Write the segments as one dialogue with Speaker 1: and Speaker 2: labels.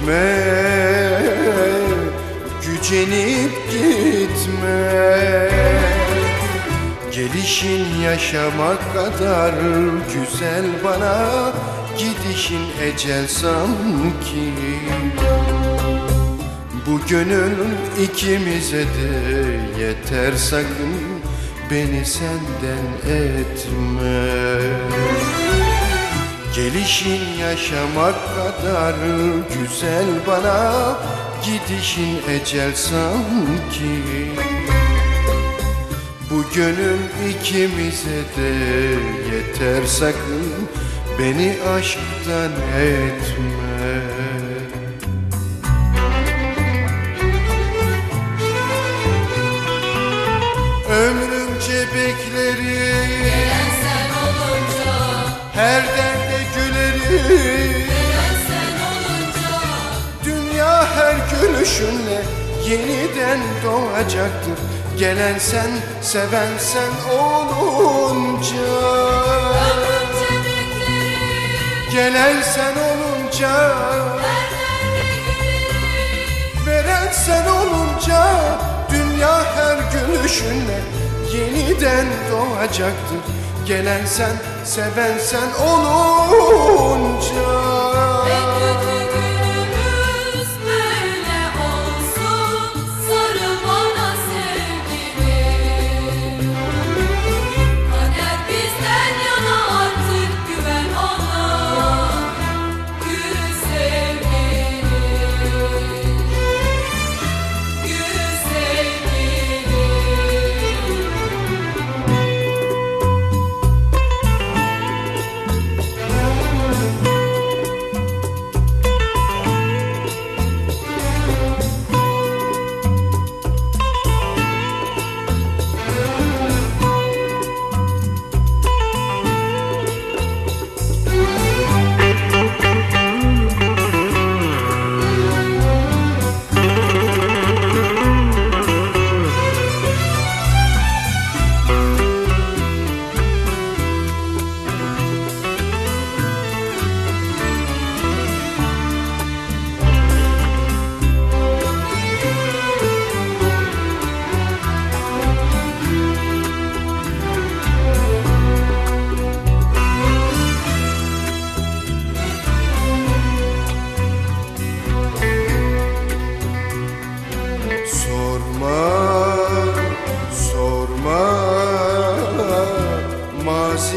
Speaker 1: gitme Gücenip gitme. Gelişin yaşamak kadar güzel bana Gidişin ecel sanki. Bu gönül ikimize de yeter sakın Beni senden etme. Gelişin yaşamak kadar güzel bana Gidişin ecel sanki. Bu gönül ikimize de yeter sakın Beni aşktan etme gülüşünle yeniden doğacaktır. Gelen sen, seven sen olunca. Gelen sen olunca. Veren sen olunca. Dünya her gülüşünle yeniden doğacaktır. Gelen sen, seven sen olunca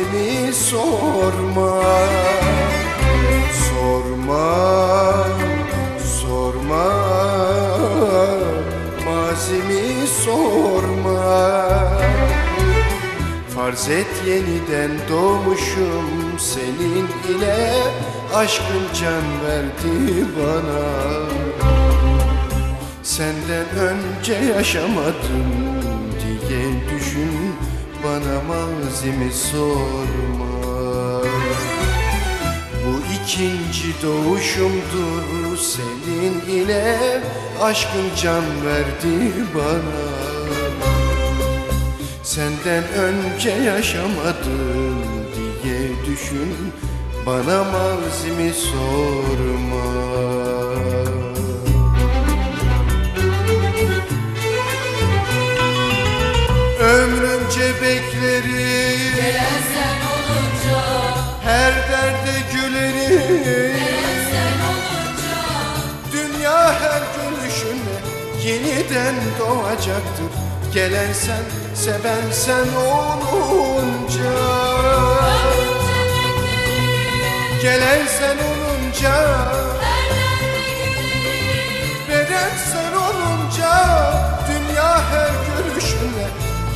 Speaker 1: Mazimi sorma Sorma, sorma. Mazimi sorma. Farz et yeniden doğmuşum senin ile Aşkın can verdi bana. Senden önce yaşamadım diye düşün Bana mazimi sorma. Bu ikinci doğuşumdur senin ile Aşkın can verdi bana. Senden önce yaşamadım diye düşün Bana mazimi sorma Ömrümce beklerim
Speaker 2: Gelen sen olunca,
Speaker 1: Her derde gülerim
Speaker 2: gelen sen olunca.
Speaker 1: Dünya her gülüşünle yeniden doğacaktır. Gelen sen, seven sen olunca. Gelen sen olunca.
Speaker 2: Her derde gülerim
Speaker 1: Veren sen olunca. Dünya her gülüşünle